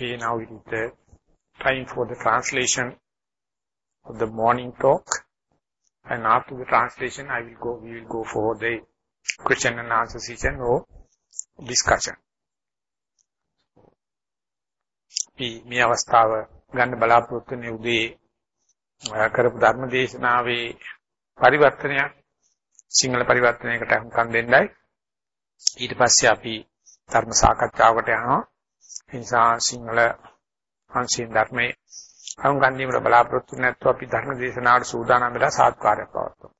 Okay, now it is the time for the translation of the morning talk. And after the translation, I will go, we will go for the question and answer session or discussion. මේ අවස්ථාව ගන්න බලාපොරොත්තු වෙන උදේ කරපු ධර්ම දේශනාවේ පරිවර්තනයක් සිංහල පරිවර්තනයකට අහුම්කම් දෙන්නයි ඊට පස්සේ අපි ධර්ම සාකච්ඡාවකට යනවා ඒ නිසා සිංහල අංශයෙන් ධර්මයේ අහුම්කම් දීමට බලාපොරොත්තු නැත්නම් අපි ධර්ම දේශනාවට සූදානම් වෙලා සාත්කාරයක් පවත්වමු.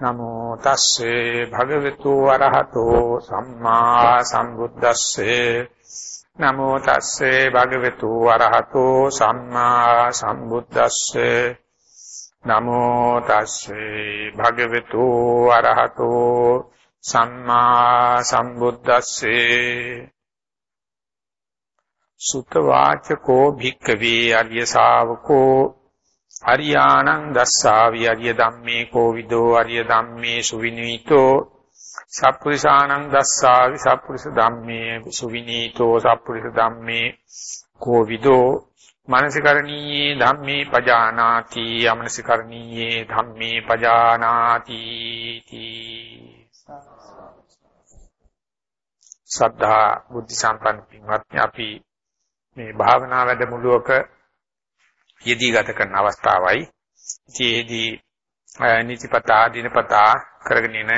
නමෝ තස්සේ භගවතු වරහතෝ සම්මා සම්බුද්දස්සේ. නමෝ තස්සේ භගවතු වරහතෝ සම්මා සම්බුද්දස්සේ. නමෝ තස්සේ භගවතු අරහතෝ සම්මා සම්බුද්දස්සේ සුතවාචකෝ භික්කවේ අරිය ශාවකෝ අරියාණං දස්සාවි අරිය ධම්මේ කෝවිදෝ අරිය ධම්මේ සුවිනීතෝ සප්පුරිසාණං දස්සාවි සප්පුරිස ධම්මේ සුවිනීතෝ සප්පුරිස ධම්මේ කෝවිදෝ මනසිකරණීයේ ධම්මේ පජානාති අමනසිකරණීයේ ධම්මේ පජානාති සද්ධා බුද්ධ සම්පන්න පින්වත්නි අපි මේ භාවනා වැඩමුළුවක යෙදී ගත කරන අවස්ථාවයි ඉතියේදී නිතිපතා දිනපතා කරගෙන යන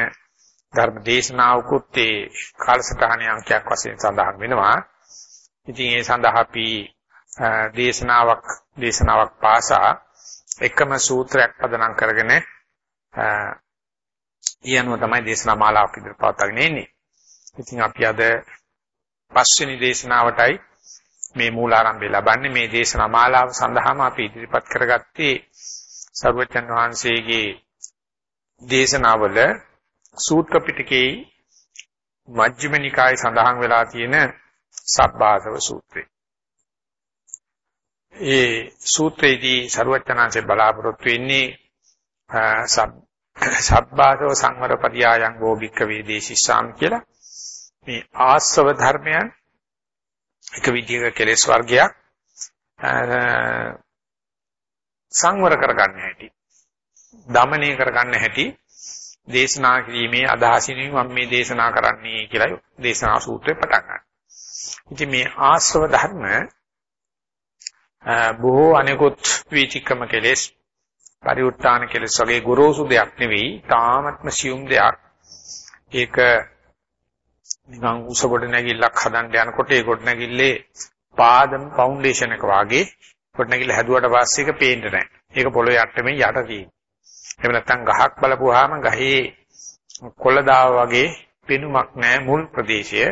ධර්ම දේශනාවකුත් ඒ කාලසටහනේ අංකයක් වශයෙන් සඳහන් වෙනවා ඉතින් ඒ සඳහා අපි දේශනාවක් දේශනාවක් පාසා එකම සූත්‍රයක් පදනම් කරගෙන ඊයන්ව තමයි දේශනා මාලාවක් ඉදිරියට පවත්වාගෙන ඉන්නේ. ඉතින් අපි අද පස්වෙනි දේශනාවටයි මේ මූලාරම්භය ලබන්නේ මේ දේශනා මාලාව සඳහාම අපි ඉදිරිපත් කරගත්තේ සර්වචන් වහන්සේගේ දේශනාවල සූත්‍ර පිටකේ මජ්ක්‍ධිම නිකායේ සඳහන් වෙලා තියෙන සබ්බාසව සූත්‍රය. ඒ සූත්‍රයේදී ਸਰුවචනාංශේ බලාපොරොත්තු වෙන්නේ සබ්බාසව සංවර පරියායන් ගෝබික්ක වේදේශිස්සාම් කියලා මේ ආස්ව ධර්මයන් එක විදිහක කෙලෙස් වර්ගයක් සංවර කරගන්න හැටි දමණය කරගන්න හැටි දේශනා කිරීමේ අදහසින් මම මේ දේශනා කරන්නේ කියලා දේශනා සූත්‍රය පටන් ගන්නවා. ඉතින් මේ ආස්ව ධර්ම බොහෝ අනෙකුත් වීතික්‍රම කෙලෙස් පරිඋත්තාන කෙලෙස් වගේ ගොරෝසු දෙයක් නෙවෙයි, තාමත්ම සියුම් දෙයක්. ඒක නිකන් උස කොට නැගිල්ලක් හදන්න යනකොට ඒ කොට නැගිල්ලේ පාදම් ෆවුන්ඩේෂන් එක වාගේ කොට නැගිල්ල හැදුවට පස්සේ ඒක පේන්නේ නැහැ. ඒක පොළොවේ යට්ටමේ යට තියෙන. එහෙම නැත්නම් ගහක් බලපුවාම ගහේ කොළ දාව වගේ පෙනුමක් නැහැ මුල් ප්‍රදේශය.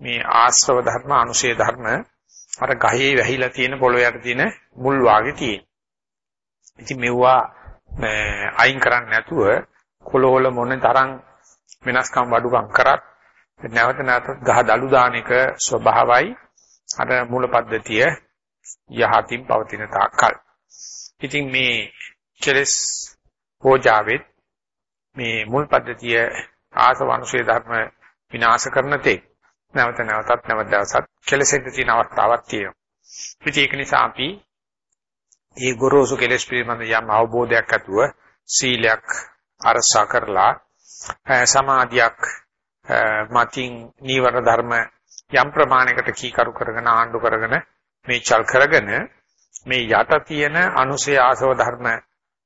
මේ ආශ්‍රව ධර්ම අනුශේ ධර්ම අර ගහේ වැහිලා තියෙන පොළොවට තියෙන මුල් වාගේ තියෙන. ඉතින් මෙවුවා අයින් කරන්නේ නැතුව කොළවල මොන තරම් වෙනස්කම් වඩුකම් කරත් නැවත නැවත ගහ දලු දාන එක ස්වභාවයි අර මූල පද්ධතිය යහතින් පවතින තාක්කල්. ඉතින් මේ කෙලස් පෝජාවෙත් මේ මුල් පද්ධතිය ආසවංශයේ ධර්ම විනාශ කරන තේ නැවත නැවතත් නැවත දවසත් කෙලෙසෙන්න තියෙන අවස්ථාවක් තියෙනවා. ඉතින් ඒක නිසා අපි මේ ගොරෝසු කෙලෙස් පිළිබඳ යම් අවබෝධයක් ඇතුව සීලයක් අරසා කරලා සමාධියක් මතින් නීවර ධර්ම යම් ප්‍රමාණයකට කීකරු කරගෙන ආණ්ඩු කරගෙන මේ චල් කරගෙන මේ යට තියෙන අනුසය ආසව ධර්ම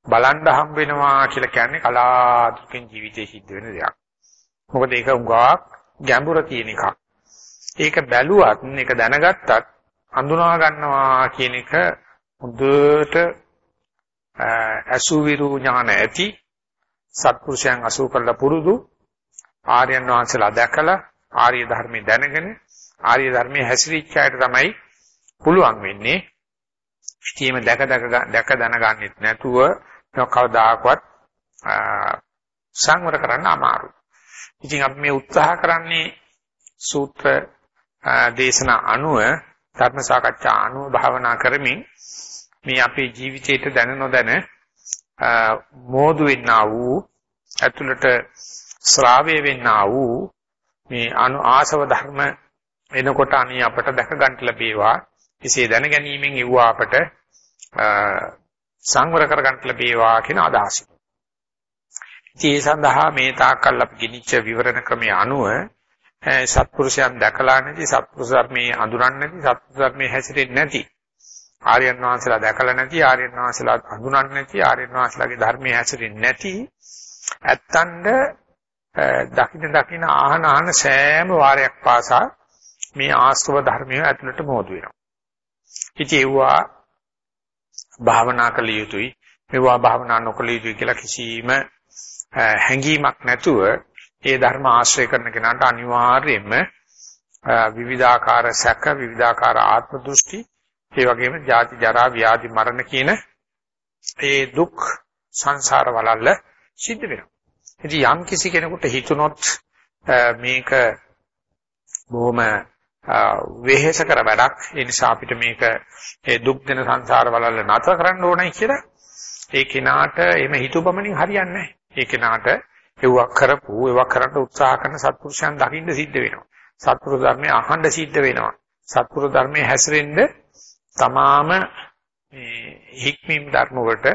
බලන්න හම් වෙනවා කියලා කියන්නේ කලාතුරකින් ජීවිතේ සිද්ධ වෙන දෙයක්. මොකද ඒක උගාවක් ගැඹුර තියෙන එකක්. ඒක බැලුවත් ඒක දැනගත්තත් හඳුනා ගන්නවා කියන එක හොඳට අසුවිරු ඥාන ඇති සත්පුරුෂයන් අසු කරලා පුරුදු ආර්යයන් වහන්සේලා දැකලා ආර්ය ධර්මයේ දැනගෙන ආර්ය ධර්මයේ හැසිරීච්ච අයට තමයි පුළුවන් වෙන්නේ. ඉතින් දැක දැක දැක දැනගන්නෙත් නැතුව කවදාකවත් සංවර කරන්න අමාරුයි. ඉතින් අපි මේ උත්සාහ කරන්නේ සූත්‍ර දේශනා අනුව ධර්ම සාකච්ඡා අනුව භාවනා කරමින් මේ අපේ ජීවිතයට දැන නොදැන මෝදු වෙන්නා වූ ඇතුළට ශ්‍රාවය වෙන්නා වූ මේ අනු ආසව ධර්ම එනකොට අනේ අපට දැක ගන්න ලැබේවා. එසේ දැන ගැනීමෙන් ඉවුවා අපට සංවර කර ගන්න ලැබේවා කියන අදහස. ඒ සඳහා මේ තාක්කල් අපි ගිනිච්ච විවරණ ක්‍රමයේ අනුව සත්පුරුෂයන් දැකලා නැති සත්පුරුෂ ධර්මයේ අඳුරන්නේ නැති සත්පුරුෂ ධර්මයේ හැසිරෙන්නේ නැති ආර්යයන් වහන්සේලා දැකලා නැති ආර්යයන් වහන්සේලා හඳුනන්නේ නැති ආර්යයන් වහන්සේලාගේ ධර්මයේ හැසිරෙන්නේ නැති ඇත්තන්ද දකින්න දකින්න ආහන ආහන සෑම වාරයක් පාසා මේ ආශ්‍රව ධර්මයේ ඇතුළට මොහොදු වෙනවා. ඉතින් ඒවා භාවනා කළ යුතුයි. මේවා භාවනා නොකළ යුතුයි කියලා කිසිම හැඟීමක් නැතුව ඒ ධර්ම ආශ්‍රය කරන කෙනාට අනිවාර්යයෙන්ම විවිධාකාර සැක විවිධාකාර ආත්ම දෘෂ්ටි ඒ වගේම ජාති ජරා ව්‍යාධි මරණ කියන ඒ දුක් සංසාර වලල්ල සිද්ධ වෙනවා. ඉතින් යම් කිසි කෙනෙකුට හිතුනොත් මේක බොහොම වෙහෙස කර වැඩක් ඒ නිසා අපිට මේක ඒ දුක් දෙන සංසාර වලල්ල නතර කරන්න ඕනයි කියලා ඒ කෙනාට එහෙම හිතුවපමණින් හරියන්නේ නැහැ. ඒ කෙනාට ඒවක් කරපු ඒවක් කරන්න උත්සාහ කරන සත්පුරුෂයන් දකින්න සිද්ධ වෙනවා. සත්පුරුෂ ධර්මයේ අහන්න සිද්ධ වෙනවා. සත්පුරුෂ ධර්මයේ හැසිරෙන්න තමාම මේ හික්මීම් ධර්ම වලට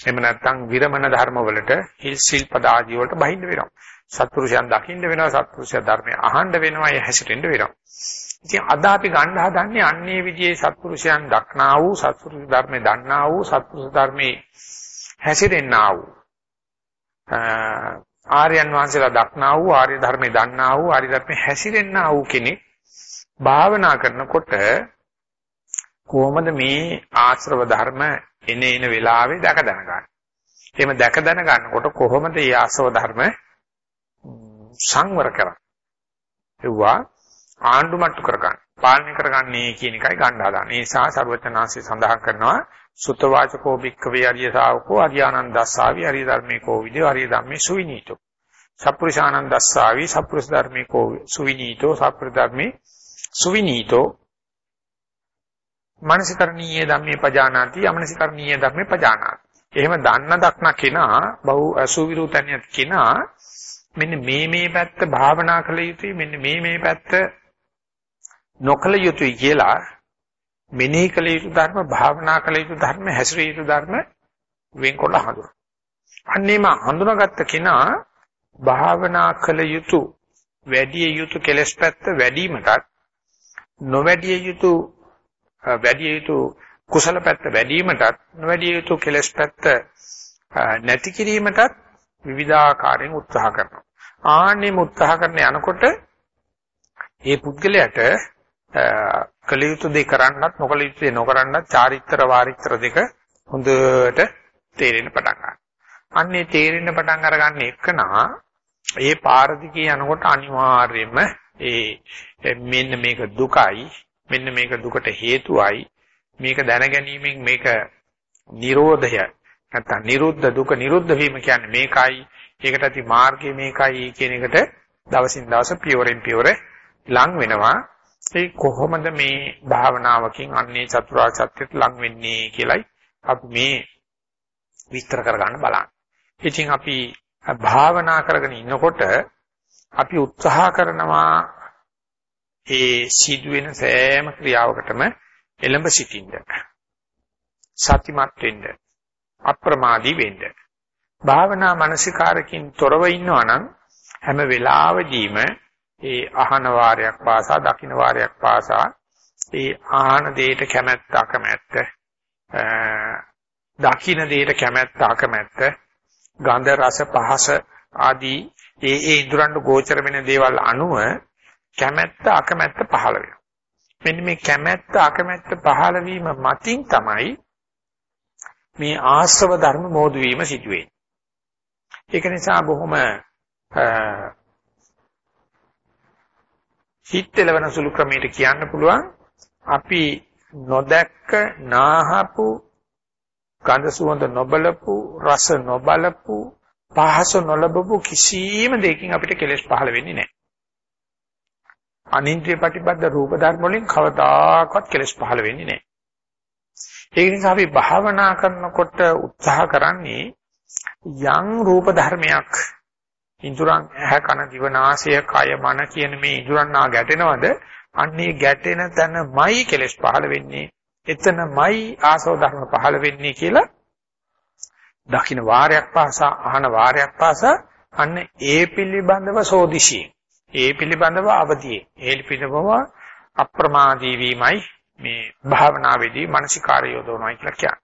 එහෙම නැත්නම් විරමණ ධර්ම වලට හිල් සිල්පද ආදී වලට බහිඳ වෙනවා. සත්පුරුෂයන් දකින්න වෙනවා සත්පුරුෂය ධර්මයේ අහන්න වෙනවා ඒ හැසිරෙන්න වෙනවා. ඉතින් අද අපි ගන්න හදන්නේ අන්නේ විදිහේ සත්පුරුෂයන් දක්නා වූ සත්පුරුෂ ධර්මයේ දන්නා වූ සත්පුරුෂ ධර්මයේ හැසිරෙන්නා වූ ආර්යයන් වහන්සේලා දක්නා වූ ආර්ය ධර්මයේ දන්නා වූ ආර්ය ධර්මයේ හැසිරෙන්නා වූ කෙනෙක් භාවනා කරනකොට කොහොමද මේ ආශ්‍රව ධර්ම එන එන වෙලාවේ දැක දැනගන්නේ. එහෙම දැක දැන ගන්නකොට කොහොමද මේ ආශ්‍රව ධර්ම සංවර කරන්නේ? ඒවා ආණ්ඩුමට්ටු කරගන්න. පාලනය කරගන්නේ කියන එකයි ගන්න හදාන්නේ. ඒ නිසා සර්වචනාංශය සඳහන් කරනවා සුතවාචකෝ භික්ඛවේ අරිය ශාවකෝ අරියානන්දස්සාවි අරිය ධර්මේ කෝ විදේ අරිය ධම්මේ සුවිනීතෝ. සප්පුරුෂානන්දස්සාවි සප්පුරුෂ ධර්මේ කෝ සුවිනීතෝ සප්පුරුෂ ධර්මේ සුවිනීතෝ මනසිකරණීය ධම්මේ පජානාති අමනසිකරණීය ධම්මේ පජානාති. එහෙම දන්න දක්න කෙනා බහු අසුවිරුතනියත් කෙනා මෙන්න මේ මේ පැත්ත භාවනා කළ යුතුයි මෙන්න මේ මේ පැත්ත නොකළ යුතුයි කියලා මෙනෙහි කළ යුතු ධර්ම භාවනා කළ යුතු ධර්ම හැසිරිය යුතු ධර්ම වෙන්කොට හඳුන. අන්නේම හඳුනාගත්ත කෙනා භාවනා කළ යුතු වැඩි යුතු කෙලස් පැත්ත වැඩිවීමටත් නොවැඩිය යුතු වැඩි යුතු කුසල පැත්ත වැඩිවීමටත් නොවැඩිය යුතු කෙලස් පැත්ත නැති කිරීමටත් විවිධාකාරයෙන් උත්සාහ කරනවා. ආන්නේම උත්සාහ කරන යනකොට ඒ පුද්ගලයාට කළ යුතු දේ කරන්නත් නොකළ යුතු දේ නොකරන්නත් චාරිත්‍ර වාරිත්‍ර දෙක හොඳට තේරෙන්න පටන් ගන්නවා. අන්නේ තේරෙන්න පටන් අරගන්න එකනා ඒ පාරදිකේ යනකොට අනිවාර්යයෙන්ම ඒ මෙන්න මේක දුකයි මෙන්න මේක දුකට හේතුවයි. මේක දැනගැනීමෙන් මේක නිරෝධය නැත්නම් නිරුද්ධ දුක නිරුද්ධ වීම කියන්නේ මේකයි. ඒකට ඇති මාර්ගය මේකයි කියන එකට දවසින් දවස පියවරෙන් පියවර ලං වෙනවා. ඒ කොහොමද මේ භාවනාවකින් අන්නේ චතුරාර්ය සත්‍යයට ලං වෙන්නේ කියලයි අපි මේ විස්තර කරගන්න බලන්න. ඉතින් අපි භාවනා කරගෙන ඉන්නකොට අපි උත්සාහ කරනවා ඒ සිදුවෙන සෑම ක්‍රියාවකටම එළඹ සිටින්න. සතිමත් වෙන්න. අප්‍රමාදී වෙන්න. භාවනා මානසිකාරකින් තොරව ඉන්නවා නම් හැම වෙලාවෙදීම ඒ අහන වාරයක් පාසා දකින්න වාරයක් පාසා ඒ ආහන දෙයට කැමැත්ත අකමැත්ත දකින්න දෙයට කැමැත්ත අකමැත්ත ගන්ධ රස පහස ආදී ඒ ඒ ඉදරන්ට ගෝචර වෙන දේවල් අනුව කැමැත්ත අකමැත්ත පහළ වෙනවා. මෙන්න මේ කැමැත්ත අකමැත්ත පහළ වීම මතින් තමයි මේ ආශ්‍රව ධර්ම මෝදු වීම සිදු වෙන්නේ. ඒක නිසා බොහොම හිතෙලවන සුළු ක්‍රමයකට කියන්න පුළුවන් අපි නොදැක්ක නාහපු ගඳ සුවඳ නොබලපු රස නොබලපු පහස නොලබපු කිසිම දෙයකින් අපිට කෙලෙස් පහළ වෙන්නේ නැහැ. අනින්ද්‍රිය ප්‍රතිබද්ධ රූප ධර්ම වලින් කවදාකවත් කෙලස් පහළ වෙන්නේ නැහැ. ඒ නිසා අපි භාවනා කරනකොට උත්සාහ කරන්නේ යම් රූප ධර්මයක් ඉඳුරන් ඇහැ කන දිව නාසය කය මන කියන මේ ඉඳුරන් නා ගැටෙනවද? අන්නේ ගැටෙන තැනමයි කෙලස් පහළ වෙන්නේ. එතනමයි ආසව ධර්ම පහළ වෙන්නේ කියලා දකින්න වාරයක් පාසා අහන වාරයක් පාසා අන්න ඒ පිළිබඳව සෝදිශී ඒ පිළිබඳව අවදියේ. ඒ පිළිබඳව අප්‍රමාදී වීමයි මේ භාවනාවේදී මානසිකාරය යොදවනවා කියලා කියන්නේ.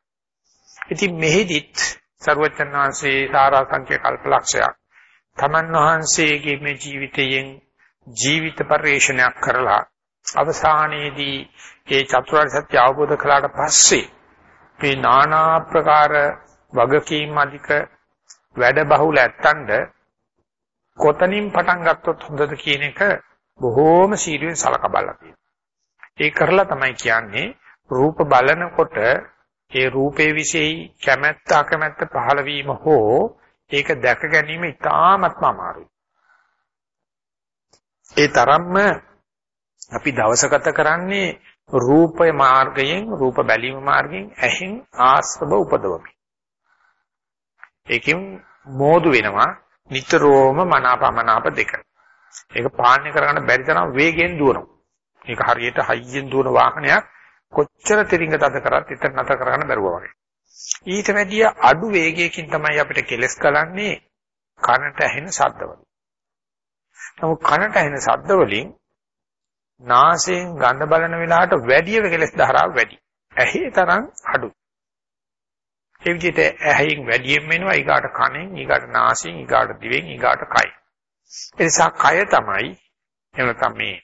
ඉතින් මෙහිදිත් සර්වචන්නාංශේ සාරා සංඛ්‍ය කල්පලක්ෂයක් තමන් වහන්සේගේ මේ ජීවිතයෙන් ජීවිත පරිශ්‍රණයක් කරලා අවසානයේදී ඒ චතුරාර්ය සත්‍ය අවබෝධ කළාට පස්සේ මේ নানা ආකාර වගකීම් අධික වැඩ බහුල ඇත්තන්ට කොතනින් පටන් ගත්තොත් හොඳද කියන එක බොහෝම සීරියෙන් සලකා බලලා තියෙනවා. ඒ කරලා තමයි කියන්නේ රූප බලනකොට ඒ රූපේ විශේෂයි කැමැත්ත අකමැත්ත පහළ වීම හෝ ඒක දැක ගැනීම ඉතාමත්ම අමාරුයි. ඒ තරම්ම අපි දවස ගත කරන්නේ රූපය මාර්ගයෙන් රූප බැලීම මාර්ගයෙන් ඇහෙන් ආස්වබ උපදවමි. ඒකෙන් මෝදු වෙනවා නිතරම මනාපමනාප දෙක. ඒක පාලනය කරගන්න බැරි තරම් වේගෙන් දුවනවා. ඒක හරියට හයියෙන් දුවන වාහනයක් කොච්චර තිරින්ග තද කරත් ඉතින් නැත කරගන්න බැරුවා වගේ. ඊට වැඩිය අඩු වේගයකින් තමයි අපිට කෙලස් කරන්නේ කනට ඇහෙන ශබ්දවලින්. නමුත් කනට ඇහෙන ශබ්ද වලින් නාසයෙන් ගඳ බලන වෙලාවට වැඩි කෙලස් ධාරාව වැඩි. ඇහි තරම් අඩුයි. ඒ විදිහට ඇහෙන් වැඩියෙන් වෙනවා ඊගාට කනෙන් ඊගාට නාසයෙන් ඊගාට දිවෙන් ඊගාට කයි. ඒ නිසා කය තමයි එහෙම නැත්නම් මේ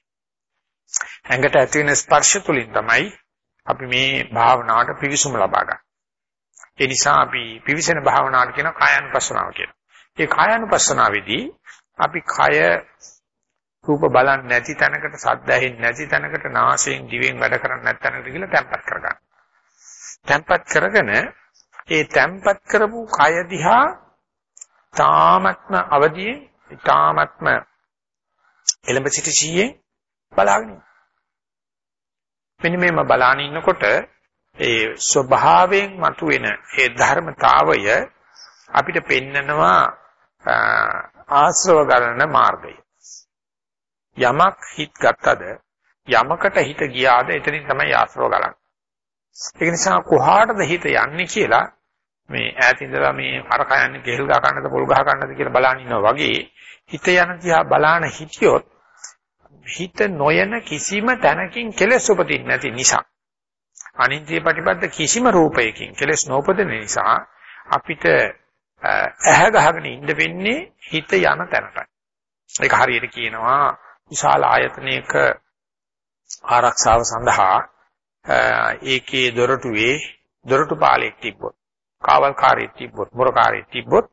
ඇඟට ඇති වෙන ස්පර්ශ තුලින් තමයි අපි මේ භාවනාවට පිවිසුම ලබා ගන්න. ඒ නිසා අපි පිවිසෙන භාවනාවට කියන කායानुපස්සනාව කියලා. ඒ කායानुපස්සනාවේදී අපි කය රූප බලන්නේ නැති තැනකට සද්ද ඇහෙන්නේ නැති තැනකට නාසයෙන් දිවෙන් වැඩ කරන්නේ නැති තැනකට කියලා තැම්පත් කරගන්න. තැම්පත් කරගෙන ඒ තැම්පත් කරපු කය දිහා තාමත්ම අවදියෙන් තාමත්ම එලඹ සිට සීයේ බලාගෙන මෙන්න මේම බලාන ඉන්නකොට ඒ ස්වභාවයෙන් මතුවෙන ඒ ධර්මතාවය අපිට පෙන්නනවා ආශ්‍රව ගලන මාර්ගය. යමක් හිත ගත්තද යමකට හිත ගියාද එතනින් තමයි ආශ්‍රව ගලන්නේ. ඒ නිසා කොහාටද හිත යන්නේ කියලා මේ ඈත ඉඳලා මේ අරක යන්නේ ගෙල් ගහ ගන්නද පොල් ගහ ගන්නද කියලා බලන් ඉන්නවා වගේ හිත යන දිහා බලාන හිටියොත් හිත නොයන කිසිම තැනකින් කෙලෙස් උපදින්නේ නැති නිසා අනිත්‍ය ප්‍රතිපද කිසිම රූපයකින් කෙලෙස් නොඋපදින නිසා අපිට ඇහැ ගහගෙන ඉන්න වෙන්නේ හිත යන තැනටයි. ඒක හරියට කියනවා විශාල ආයතනයක ආරක්ෂාව සඳහා ඒකේ දොරටුවේ දොරටු පාලෙක් තිබ්බොත් කාවල්කාරයෙක් තිබ්බොත් මුරකාරයෙක් තිබ්බොත්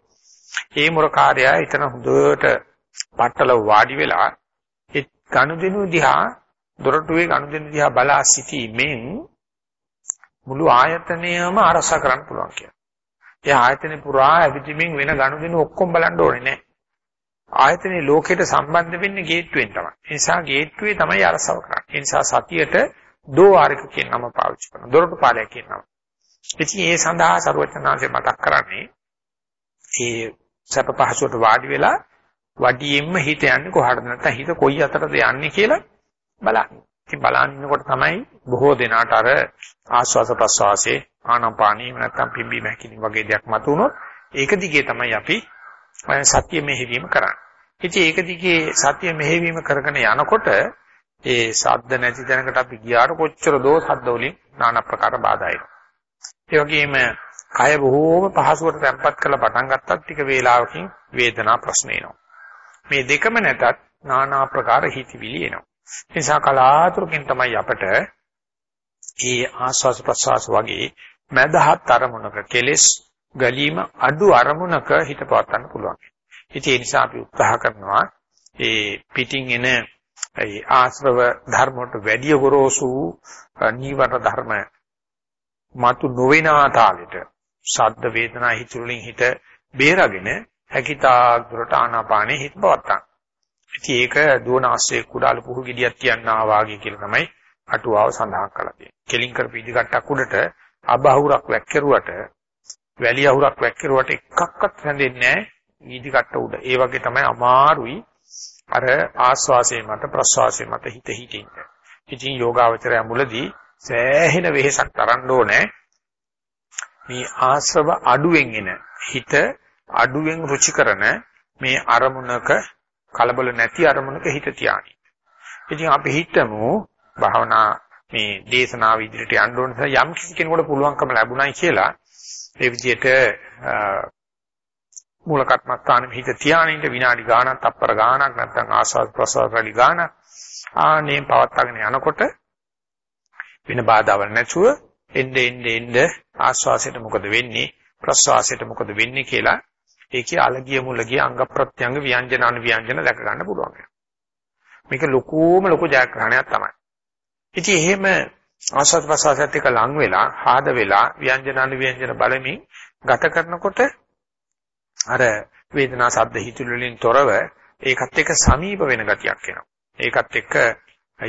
ඒ මුරකාරයා ඊතන හොඳට පట్టල වාඩි වෙලා ඒ ගනුදෙනු දිහා දොරටුවේ ගනුදෙනු දිහා බලා සිටීමෙන් මුළු ආයතනයම අරසා කරන්න පුළුවන් කියලා. ඒ ආයතනේ පුරා ඇවිදින්මින් වෙන ගනුදෙනු ඔක්කොම බලන්න ඕනේ නැහැ. ආයතනේ ලෝකයට සම්බන්ධ වෙන්නේ ගේට්ටුවෙන් තමයි. ඒ නිසා ගේට්ටුවේ තමයි අරසව කරන්නේ. ඒ නිසා සතියට දෝවාරික කියන නම පාවිච්චි කරනවා. දොරටු පාලයක් කියන නම. ඉතින් ඒ සඳහා ਸਰවඥාන්සේ මතක් කරන්නේ ඒ සැප පහසුවට වාඩි වෙලා වඩියෙන්ම හිත යන්නේ කොහටද නැත්නම් හිත කොයි අතටද යන්නේ කියලා බලන්න. ඉතින් බලන්නකොට තමයි බොහෝ දෙනාට අර ආස්වාස ප්‍රස්වාසයේ ආනාපානී නැත්නම් පිම්බීම හැකිලිම වගේ දෙයක් මතුනොත් ඒක දිගේ තමයි අපි සත්‍ය මෙහෙවීම කරන්නේ. ඉතින් ඒක දිගේ සත්‍ය මෙහෙවීම කරගෙන යනකොට ඒ සද්ද නැති තැනකට අපි ගියාට කොච්චර දෝ සද්ද වලින් নানা ප්‍රකාර බාධා එනවා. ඒ වගේම කය බොහෝම පහසුවට තැම්පත් කරලා පටන් ගත්තත් ටික වේලාවකින් වේදනා ප්‍රශ්න එනවා. මේ දෙකම නැතත් নানা ප්‍රකාර හිතවිලි එනවා. ඒ නිසා කලාතුරකින් තමයි අපට ඒ ආස්වාස ප්‍රසවාස වගේ මදහත් අරමුණක කෙලෙස් ගලීම අඩු අරමුණක හිත පවත්වන්න පුළුවන්. ඉතින් ඒ නිසා අපි උත්සාහ කරනවා ඒ පිටින් එන ඒ ආශ්‍රව ධර්ම වලට වැඩි ගොරෝසු නීවර ධර්ම මතු නොවන තාලෙට ශබ්ද වේදනා හිතුලින් හිත බේරගෙන හැකිතාක් දුරට ආනාපානෙ හිත පවත්තා. ඉතින් ඒක දුවන ආශ්‍රේ කුඩාලු පුහු ගෙඩියක් තියන්නා වාගේ කියලා තමයි අටුවාව සඳහන් කරලා තියෙන්නේ. කෙලින් කරපු ඉදිකට්ටක් උඩට අබහුරක් වැක්කිරුවට වැලිය අහුරක් වැක්කිරුවට එකක්වත් හැඳෙන්නේ නැහැ ඊදි කට්ට උඩ. ඒ වගේ තමයි අමාරුයි අර ආස්වාසයේ මත ප්‍රස්වාසයේ මත හිත හිටින්න. ඉතින් යෝගාවචරය මුලදී සෑහෙන වෙහෙසක් තරන්න ඕනේ. මේ ආශ්‍රව අඩුවෙන් එන හිත අඩුවෙන් රුචි කරන මේ අරමුණක කලබල නැති අරමුණක හිත තියාගන්න. ඉතින් අපි හිතමු භාවනා මේ දේශනාව ඉදිරියට යන්න ඕන නිසා යම් කිසි කෙනෙකුට පුළුවන්කම ලැබුණයි කියලා ඒ විදිහට මූල කර්මස්ථානෙ හිත තියානින්න විනාඩි ගාණක් තප්පර ගාණක් නැත්නම් ආස්වාද ප්‍රසවාස රැලි ගාණ ආනේ පවත්වාගෙන යනකොට වෙන බාධාවල් නැතුව එnde එnde එnde ආස්වාසයට මොකද වෙන්නේ ප්‍රසවාසයට මොකද වෙන්නේ කියලා ඒකේ අලගිය මුලගිය අංග ප්‍රත්‍යංග ව්‍යංජන අනු ව්‍යංජන දැක ගන්න පුළුවන්. මේක ලොකුම ලොකු ජයග්‍රහණයක් තමයි. ඉතින් එහෙම ආස්වාද ප්‍රසවාසයත් එක්ක ලං වෙලා, ආද වෙලා ව්‍යංජන අනු ව්‍යංජන බලමින් ගත කරනකොට අර වේදනා ශබ්ද හිතුළු වලින් තොරව ඒකත් එක්ක සමීප වෙන ගතියක් එනවා. ඒකත් එක්ක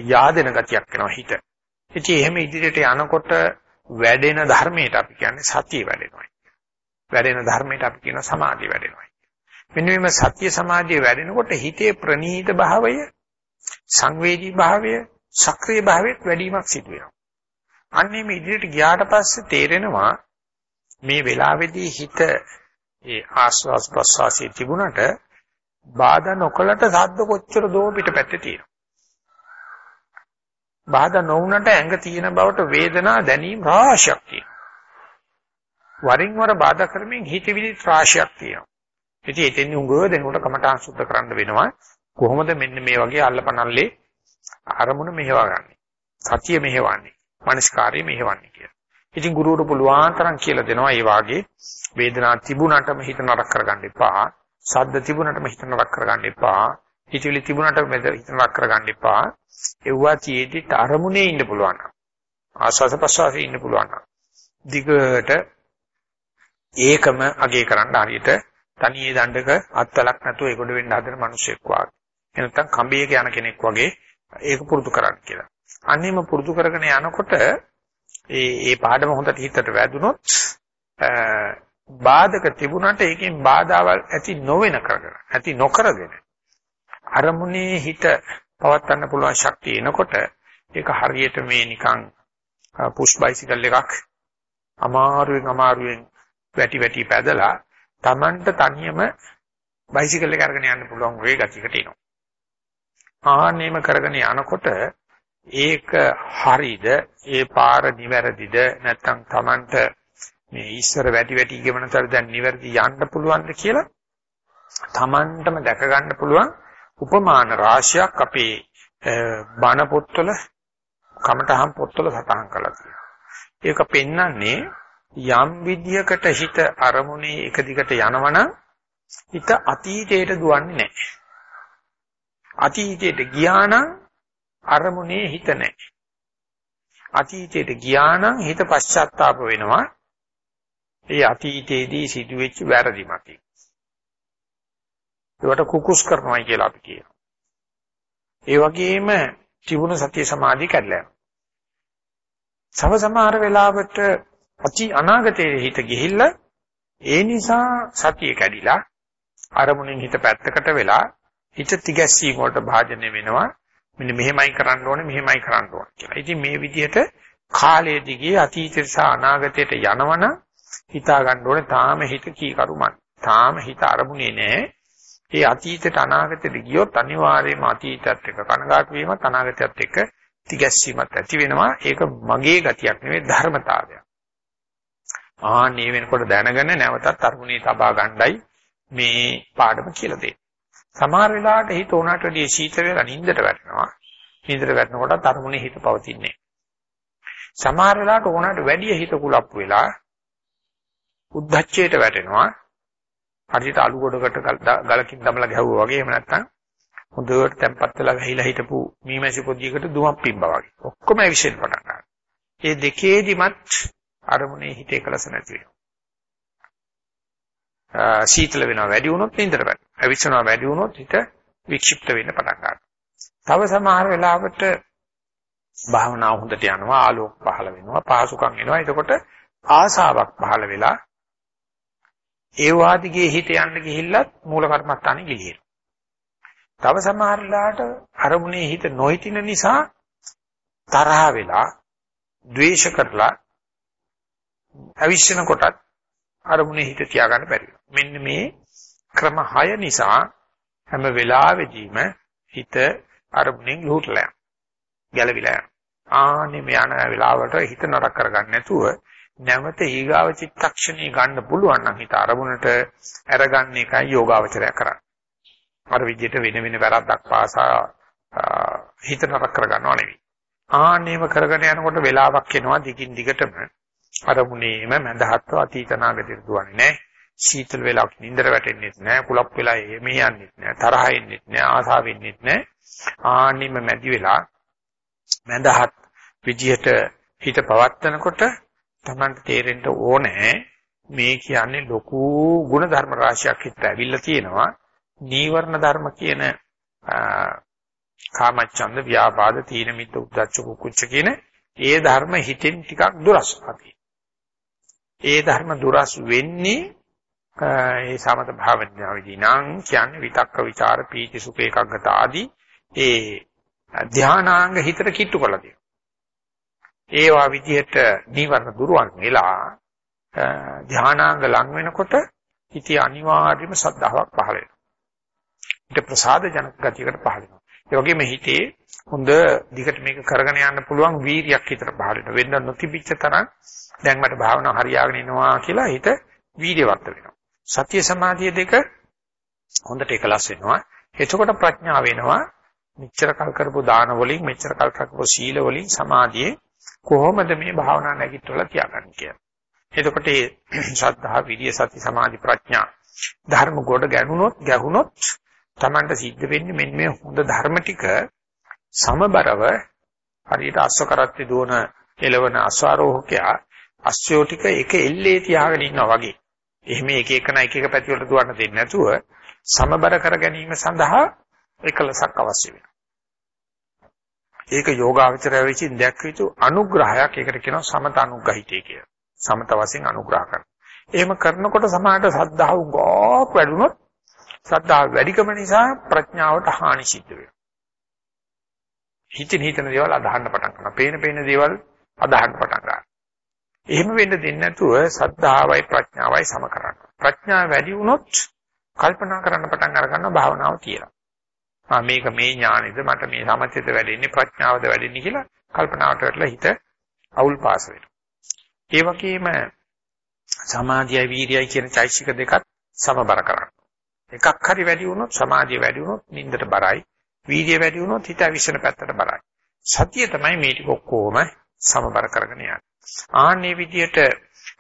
yaadena ගතියක් එනවා හිත. ඉතින් එහෙම ඉදිරියට යනකොට වැඩෙන ධර්මයට අපි කියන්නේ සතිය වැඩෙනවා. වැඩෙන ධර්මයට අපි කියන සමාධිය වැඩෙනවා. මෙන්න මේ සත්‍ය සමාධිය වැඩෙනකොට හිතේ ප්‍රනීත භාවය, සංවේදී භාවය, සක්‍රීය භාවයත් වැඩිවීමක් සිදු වෙනවා. අන්නේ මේ ඉදිරියට ගියාට පස්සේ තේරෙනවා මේ වෙලාවේදී හිත ඒ ආස්වාස් ප්‍රස්වාසයේ තිබුණට බාධා නොකලට සද්ද කොච්චර දෝ පිටපැත්තේ තියෙනවා. බාධා නොවුනට ඇඟ තියෙන බවට වේදනා දැනීම රාශියක් තියෙනවා. වරින් වර බාධා කරමින් හිතවිලි රාශියක් තියෙනවා. ඉතින් එතෙන් උඟව දෙනකොට කමඨාන් සුද්ධ කරන්න වෙනවා. කොහොමද මෙන්න මේ වගේ අල්ලපනල්ලේ අරමුණ මෙහෙවගන්නේ? සතිය මෙහෙවන්නේ. මනස්කාරය මෙහෙවන්නේ කියලා. ඉතින් ගුරුවරු පුළුවන් තරම් කියලා දෙනවා මේ වාගේ වේදනාවක් තිබුණාටම හිත නරක කරගන්න එපා. සද්ද තිබුණාටම හිත නරක කරගන්න එපා. හිතවිලි තිබුණාටම හිත නරක කරගන්න එපා. එව්වා තියේදී අරමුණේ ඉන්න පුළුවන්. ආස්වාද ප්‍රසවාසයේ ඉන්න පුළුවන්. දිගට ඒකම අගේ කරන්න හරියට තනියේ දණ්ඩක අත්වලක් නැතුව ඒකට වෙන්න හදන මිනිසෙක් වගේ. එනත්තම් කඹයක යන කෙනෙක් වගේ ඒක පුරුදු කරන්න කියලා. අන්නේම පුරුදු කරගෙන යනකොට ඒ ඒ පාඩම හොඳට හිතට වැදුනොත් බාධක තිබුණාට ඒකෙන් බාධාවල් ඇති නොවෙන කරගෙන ඇති නොකරගෙන අරමුණේ හිත පවත්වන්න පුළුවන් ශක්තිය එනකොට ඒක හරියට මේ නිකන් පුෂ් බයිසිකල් එකක් අමාරුවෙන් අමාරුවෙන් වැටි වැටි පැදලා Tamanට තනියම බයිසිකල් එක අරගෙන යන්න පුළුවන් වේ ගතියකට එනවා. ආන්නේම කරගෙන යනකොට ඒක හරිද ඒ පාර නිවැරදිද නැත්නම් Tamanට මේ ඉස්සර වැටි වැටි ගමනතර දැන් නිවැරදි යන්න පුළුවන්ද කියලා Tamanටම දැක ගන්න පුළුවන් උපමාන රාශියක් අපේ බණ පොත්වල කමඨහම් පොත්වල සටහන් කරලා තියෙනවා. ඒක පෙන්වන්නේ යම් විදියකට හිත අරමුණේ එක දිගට යනවනම් හිත අතීතයට දුවන්නේ නැහැ. අතීතයට ගියා නම් අරමුණේ හිත නැහැ. අතීතයට ගියා නම් හිත පශ්චාත්තාප වෙනවා. ඒ අතීතයේදී සිදුවෙච්ච වැරදි මතින්. ඒවට කුකුස් කරනවා කියලා අපි කියනවා. ඒ වගේම ත්‍රිගුණ සත්‍ය සමාධිය කැඩලා යනවා. සම සමහර වෙලාවට අචි අනාගතයේ හිත ගිහිල්ලා ඒ නිසා සතිය කැඩිලා අරමුණෙන් හිත පැත්තකට වෙලා හිත තිගැස්සීම වලට භාජනය වෙනවා මෙන්න මෙහෙමයි කරන්න ඕනේ මෙහෙමයි කරන්න ඕනේ කියලා. ඉතින් මේ විදිහට කාලයේ දිගේ අතීතය සහ අනාගතයට යනවන හිතා ගන්න ඕනේ තාම හිත කීකරුමන්. තාම හිත අරමුණේ නැහැ. ඒ අතීතයට අනාගතයට ගියොත් අනිවාර්යයෙන්ම අතීතයත් එක්ක කනගාටු වීමත් අනාගතයත් එක්ක තිගැස්සීමත් ඇති වෙනවා. ඒක මගේ ගතියක් නෙවෙයි ධර්මතාවයක්. ආන්නේ වෙනකොට දැනගෙන නැවතත් අරමුණේ තබා ගන්නයි මේ පාඩම කියලා දෙන්නේ. සමහර වෙලාවට හිත උනාට වැඩිය සීත වෙලා නිින්දට වැටෙනවා. නිින්දට වැටෙනකොට අරමුණේ හිත පවතින්නේ සමහර වෙලාවට උනාට වැඩිය හිත කුලප්පු වෙලා උද්දච්චයට වැටෙනවා. හරියට අලු ගොඩකට ගලකින් දමලා ගැහුවා වගේ එහෙම නැත්නම් හොඳට තැම්පත් වෙලා ගහිලා හිටපු මීමැසි පොදියකට දුමක් පිම්බා වගේ. ඔක්කොම ඇවිස්සෙන්න පටන් ගන්නවා. ඒ දෙකේදිමත් අරමුණේ හිතේ කලස නැති වෙනවා. සීතල වෙනවා වැඩි වුණොත් නින්දට වැටෙනවා. අවිස්සනවා වැඩි වුණොත් හිත වික්ෂිප්ත වෙන්න පටන් ගන්නවා. තව සමහර වෙලාවට භාවනාව හොඳට යනවා ආලෝක පහළ වෙනවා පහසුකම් එනවා. එතකොට ආසාවක් පහළ වෙලා ඒ වාදිගේ හිත යන්න ගිහිල්ලත් මූල කර්මස්ථානේ ගිලිහෙනවා. තව සමහරලාට අරමුණේ හිත නොහිටින නිසා තරහ වෙලා, ද්වේෂ කරලා අවිශ්වන කොටත් අරමුණේ හිත තියාගන්න බැරි මෙන්න මේ ක්‍රම 6 නිසා හැම වෙලාවෙදීම හිත අරමුණෙන් ලුහුටලා ගැලවිලා යනවා. ආන්නේ මේ යන වෙලාවට හිත නරක කරගන්න නැතුව නැවත ඊගාව චිත්තක්ෂණේ ගන්න පුළුවන් නම් හිත අරමුණට අරගන්න එකයි යෝගාවචරය කරන්නේ. අර විදිහට වෙන වෙන වැරද්දක් පාසා හිත නරක කරගන්නව නෙවෙයි. ආන්නේම කරගෙන යනකොට වෙලාවක් එනවා දිගින් දිගටම අරමුණේම මඳහත්ව අතීත නාගතයට දුවන්නේ නැහැ. සීතල වෙලාවක් නින්දර වැටෙන්නෙත් නැහැ. කුලප් වෙලා එමේ යන්නෙත් නැහැ. තරහ එන්නෙත් නැහැ. ආසාව වෙන්නෙත් නැහැ. ආන්නෙම මැදි වෙලා මඳහත් විදියට හිත පවත්නකොට Tamanට තේරෙන්න ඕනේ මේ කියන්නේ ලොකු ಗುಣ ධර්ම රාශියක් හිට ඇවිල්ලා තියෙනවා. නීවරණ ධර්ම කියන කාමච්ඡන්ද ව්‍යාපාද තීන මිද්ද උද්ධච්ච කුච්ච කියන ඒ ධර්ම හිතෙන් ටිකක් දුරස් ඇති. ඒ ධර්ම දුරස් වෙන්නේ ඒ සමත භාවනාවේදී නම් කියන්නේ විතක්ක ਵਿਚාර පීති සුඛ එකග්ගත ආදී ඒ ධානාංග හිතට කිට්ටු කළා ඒවා විදිහට නිවර්ණ දුරවන් වෙලා ධානාංග ලං වෙනකොට හිතේ අනිවාර්යම සද්ධාාවක් පහළ වෙනවා. ඊට ප්‍රසාද ජනක ගතියකට පහළ වෙනවා. ඒ වගේම හිතේ හොඳ දිගට මේක කරගෙන යන්න පුළුවන් වීරියක් හිතට පහළ වෙනවා. වෙන්න නොතිබිච්ච තරම් දැන් මට භාවනාව හරියාගෙන එනවා කියලා හිත වීර්යවත් වෙනවා. සතිය සමාධිය දෙක හොඳට එකලස් වෙනවා. එතකොට ප්‍රඥාව වෙනවා. මෙච්චර කල් කරපු දාන වලින් මෙච්චර කල් කරපු සීල වලින් සමාධියේ කොහොමද මේ භාවනා නැගිටවලා තියාගන්නේ කියලා. එතකොට මේ ශ්‍රද්ධා, විරිය, සති, සමාධි, ප්‍රඥා ධර්ම කොට ගැහුනොත් ගැහුනොත් Tamanට සිද්ධ වෙන්නේ මෙන්න මේ හොඳ ධර්ම ටික සමබරව හරියට අස්ව කරත්තේ දුවන එළවන අස්වාරෝහකයා අස්යෝ ටික එක එල්ලේ තියාගෙන ඉන්නවා වගේ. එහෙම එක එකන එක එක පැති වලට දුවන්න දෙන්නේ නැතුව සමබර කර ගැනීම සඳහා එකලසක් අවශ්‍ය වෙනවා. ඒක යෝගාවචරය විසින් දැක්විය යුතු අනුග්‍රහයක්. ඒකට කියනවා සමත අනුග්‍රහිතය කියලා. සමත වශයෙන් අනුග්‍රහ කරන. එහෙම කරනකොට සමාහට සද්ධාව ගොක් වැඩුණොත් සද්ධාව වැඩිකම නිසා ප්‍රඥාවට හානි සිද්ධ වෙනවා. හිතින් හිතන දේවල් අදහන්න පටන් ගන්නවා. පේන පේන දේවල් අදහන්න පටන් ගන්නවා. එහෙම වෙන්න දෙන්නේ නැතුව සද්ධාවයි ප්‍රඥාවයි සම කරන්න. ප්‍රඥාව වැඩි වුණොත් කල්පනා කරන්න පටන් අර ගන්නවා භාවනාව කියලා. ආ මේක මේ ඥානෙද මට මේ සමථිත වැඩෙන්නේ ප්‍රඥාවද වැඩෙන්නේ කියලා කල්පනාවට වැටලා හිත අවුල් පාස වෙනවා. ඒ වගේම සමාධියයි වීර්යයි කියන චෛසික දෙකත් සමබර කරන්න. එකක් හරි වැඩි වුණොත් සමාධිය වැඩි වුණොත් නින්දට බරයි. වීර්යය වැඩි වුණොත් හිත අවිශ්වන පැත්තට බරයි. සතිය තමයි මේ ටික ඔක්කොම සමබර කරගෙන යන්නේ. ආන්නේ විදියට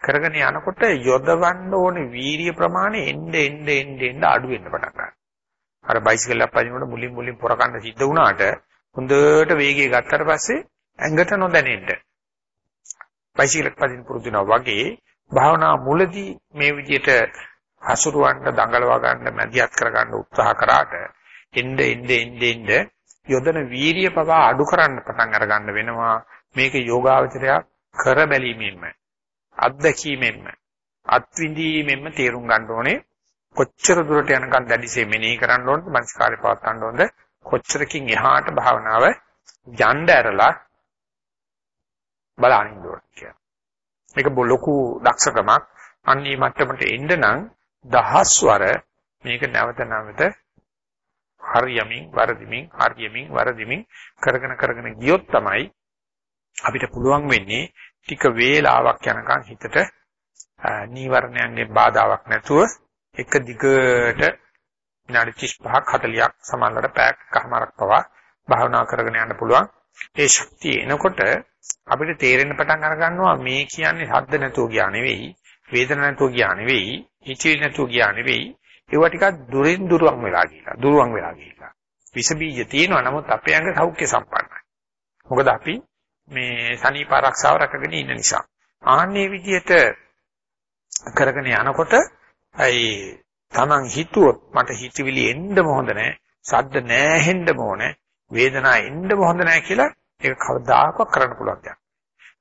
කරගෙන යනකොට යොදවන්න ඕනේ වීරිය ප්‍රමාණය එන්න එන්න එන්න එන්න අඩු වෙන්න පටන් ගන්නවා. අර බයිසිකල් එකක් පදිනකොට මුලින් මුලින් පොරකන්න සිද්ධ වුණාට හොඳට වේගය ගත්තට පස්සේ ඇඟට නොදැනෙන්න. බයිසිකල් එක පදින පුරුදු වෙනවා වගේ භාවනා මුලදී මේ විදියට හසුරුවන්න දඟලවා ගන්න මැදිහත් කරගන්න උත්සාහ කරාට එන්න එන්න එන්න එන්න යොදන වීරිය පවා අඩු කරන්න පටන් අර ගන්න වෙනවා මේක යෝගාවචරයක් කර බැලීමෙන්ම අත්දැකීමෙන්ම අත්විඳීමෙන්ම තේරුම් ගන්න ඕනේ කොච්චර දුරට යනකම් දැඩිසේ මෙනෙහි කරන්න ඕනද මනස්කාරය පවත්වන්න ඕනද කොච්චරකින් එහාට භාවනාව යන්න ඇරලා බලන්න ඕනේ කියලා. මේක ලොකු දක්ෂකමක්. අන්නේ මට්ටමට එන්න නම් දහස්වර මේක නැවත නැවත හරියමින් වරදිමින් හරියමින් වරදිමින් කරගෙන කරගෙන ගියොත් තමයි අපිට පුළුවන් වෙන්නේ ටික වේලාවක් යනකම් හිතට නීවරණයන්ගේ බාධාවක් නැතුව එක දිගට විනාඩි 35ක් 40ක් සමානලට පැයක් කමාරක් පවා භාවනා කරගෙන යන්න පුළුවන්. ඒ ශක්තිය එනකොට අපිට තේරෙන්න පටන් අර ගන්නවා මේ කියන්නේ හද්ද නැතුව ගියා නෙවෙයි, වේදන නැතුව ගියා නෙවෙයි, හිචිලි නැතුව ගියා නෙවෙයි. ඒවා ටිකක් දුරින් දුරවන් වෙලා ගිහිලා, දුරවන් වෙලා ගිහිලා. විස බීජ තියෙනවා නමුත් අපේ ඇඟ සෞඛ්‍ය සම්පන්නයි. මොකද අපි මේ සනීප ආරක්ෂාව රැකගෙන ඉන්න නිසා. ආන්නේ විදිහට කරගෙන යනකොට අයි Taman හිතුවොත් මට හිතවිලි එන්න හොඳ නැහැ. සද්ද නැහෙන්න ඕනේ. වේදනාව එන්න හොඳ නැහැ කියලා ඒක කවදාකවත් කරන්න පුළුවන් දෙයක්.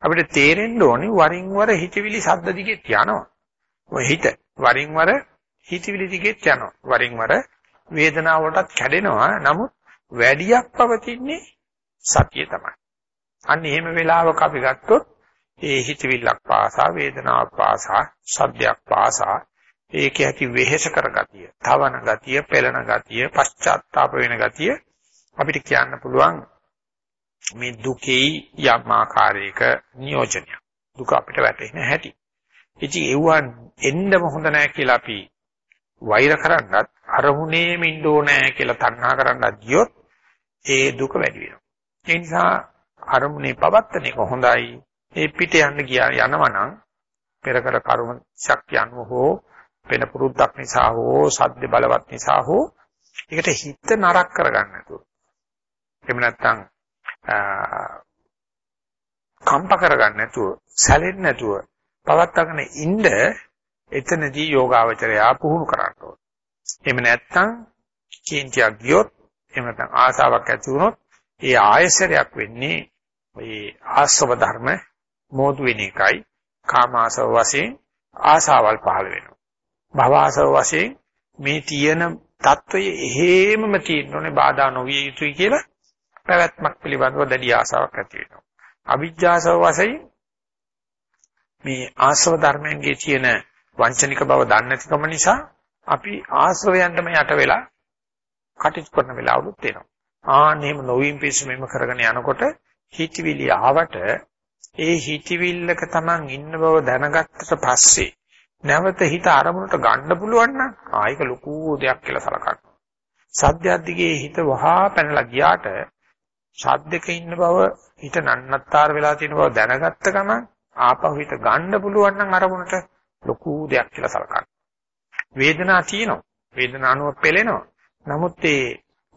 අපිට තේරෙන්න ඕනේ වරින් වර හිතවිලි සද්ද දිගේ යනවා. ඔය හිත වරින් වර හිතවිලි දිගෙත් යනවා. වරින් වර වේදනාව වලටත් කැඩෙනවා. නමුත් වැඩියක් පවතින්නේ සතිය තමයි. අන්න එහෙම වෙලාවක අපි ගත්තොත් ඒ හිතවිල්ලක් පාසා වේදනාවක් පාසා සද්දයක් පාසා ඒකේ ඇති වෙහෙස කරගතිය, තවන ගතිය, පෙළන ගතිය, පශ්චාත්තාප වෙන ගතිය අපිට කියන්න පුළුවන් මේ දුකේ යම් ආකාරයක නියෝජනය. දුක අපිට වැටෙන හැටි. ඉතින් ඒවන් එන්නම හොඳ නැහැ කියලා අපි වෛර කරන්නත් අරමුණේම ඉන්න ඕනේ කියලා තණ්හා කරන්නත් ගියොත් ඒ දුක වැඩි වෙනවා. ඒ නිසා අරමුණේ පවත්තන එක හොඳයි. ඒ පිට යන්න ගියා යනවා නම් පෙර කර කර්ම ශක්තිය අනුව හෝ වෙන පුරුද්දක් නිසා හෝ සද්ද බලවත් නිසා හෝ ඒකට හිත නරක කරගන්න නැතුව. එහෙම නැත්නම් කම්ප කරගන්න නැතුව, සැලෙන්නේ නැතුව පවත්වාගෙන ඉන්න එතනදී යෝගාවචරයා පුහුණු කරන්න ඕන. එහෙම නැත්නම් කේන්තියක් ගියොත් එහෙම නැත්නම් ආසාවක් ඇති වුණොත් ඒ ආයසරයක් වෙන්නේ මේ ආස්ව ධර්ම මෝදු වෙන එකයි කාමාසව වශයෙන් ආසාවල් පහළ වෙනවා. භවසව වශයෙන් මේ තියෙන தত্ত্বය එහෙමම තියෙන්න ඕනේ බාධා නොවිය යුතුයි කියලා පැවැත්මක් පිළිබඳව දැඩි ආසාවක් ඇති වෙනවා. අවිජ්ජාසව වශයෙන් මේ ආශ්‍රව ධර්මයන්ගේ තියෙන වංචනික බව දන්නේ නැතිකම නිසා අපි ආශ්‍රවයන්ටම යට වෙලා කටයුතු කරන වෙලාවලුත් තියෙනවා. ආන් එහෙම නොවීම පිස්සු මෙම කරගෙන යනකොට හිතවිලි ආවට ඒ හිතවිල්ලක Taman ඉන්න බව දැනගත්තට පස්සේ නැවත හිත අරමුණට ගන්න පුළුවන් නම් ආයක ලොකු දෙයක් කියලා සලකන්න. සද්දයක් දිගේ හිත වහා පැනලා ගියාට සද්දක ඉන්න බව හිත නන්නත්තර වෙලා තියෙන බව දැනගත්ත ගමන් ආපහු හිත ගන්න පුළුවන් නම් අරමුණට ලොකු දෙයක් කියලා සලකන්න. වේදනාව තියෙනවා. වේදනානුව පෙළෙනවා. නමුත් ඒ